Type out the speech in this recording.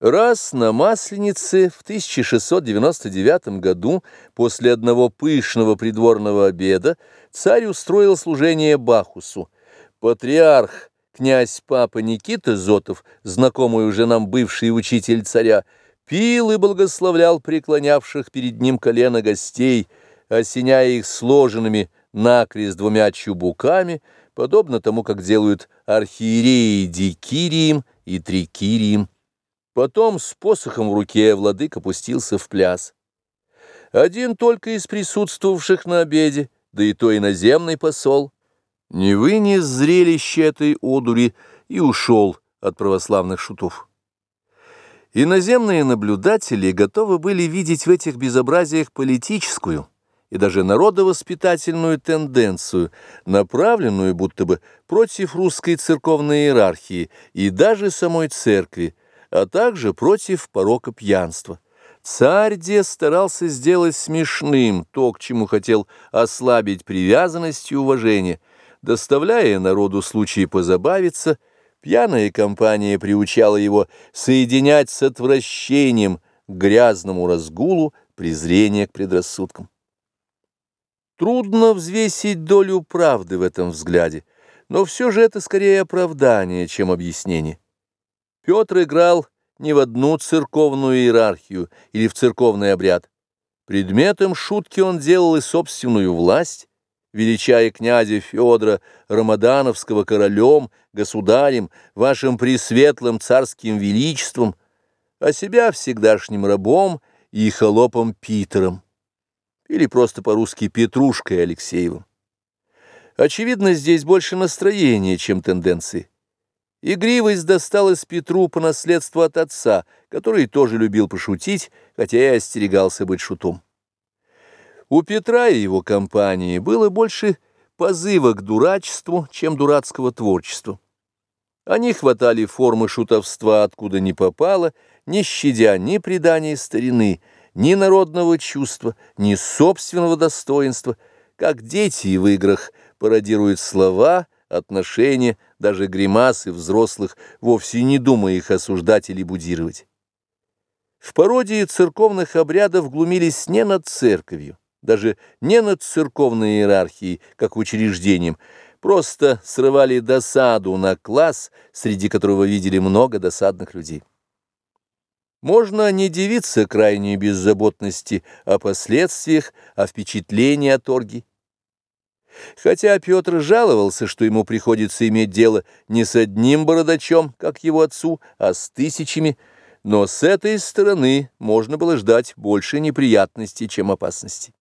Раз на Масленице в 1699 году, после одного пышного придворного обеда, царь устроил служение Бахусу. Патриарх, князь папа Никита Зотов, знакомый уже нам бывший учитель царя, пил и благословлял преклонявших перед ним колено гостей, осеняя их сложенными накрест двумя чубуками, подобно тому, как делают архиереи Дикирием и Трикирием. Потом с посохом в руке владыка пустился в пляс. Один только из присутствовавших на обеде, да и то иноземный посол, не вынес зрелище этой одури и ушел от православных шутов. Иноземные наблюдатели готовы были видеть в этих безобразиях политическую и даже народовоспитательную тенденцию, направленную будто бы против русской церковной иерархии и даже самой церкви, а также против порока пьянства. Царь Де старался сделать смешным то, к чему хотел ослабить привязанность и уважение, доставляя народу случаи позабавиться, пьяная компания приучала его соединять с отвращением к грязному разгулу презрение к предрассудкам. Трудно взвесить долю правды в этом взгляде, но все же это скорее оправдание, чем объяснение. Петр играл не в одну церковную иерархию или в церковный обряд. Предметом шутки он делал и собственную власть, величая князя Федора Рамадановского королем, государем, вашим пресветлым царским величеством, а себя всегдашним рабом и холопом Питером, или просто по-русски Петрушкой Алексеевым. Очевидно, здесь больше настроения, чем тенденции. Игривость досталась Петру по наследству от отца, который тоже любил пошутить, хотя и остерегался быть шутом. У Петра и его компании было больше позыва к дурачеству, чем дурацкого творчества. Они хватали формы шутовства, откуда не попало, не щадя ни преданий старины, ни народного чувства, ни собственного достоинства, как дети в играх пародируют слова, отношения, даже гримасы взрослых, вовсе не думая их осуждать или будировать. В пародии церковных обрядов глумились не над церковью, даже не над церковной иерархией, как учреждением, просто срывали досаду на класс, среди которого видели много досадных людей. Можно не дивиться крайней беззаботности о последствиях, о впечатлении от оргии. Хотя Петр жаловался, что ему приходится иметь дело не с одним бородачом, как его отцу, а с тысячами, но с этой стороны можно было ждать больше неприятностей, чем опасностей.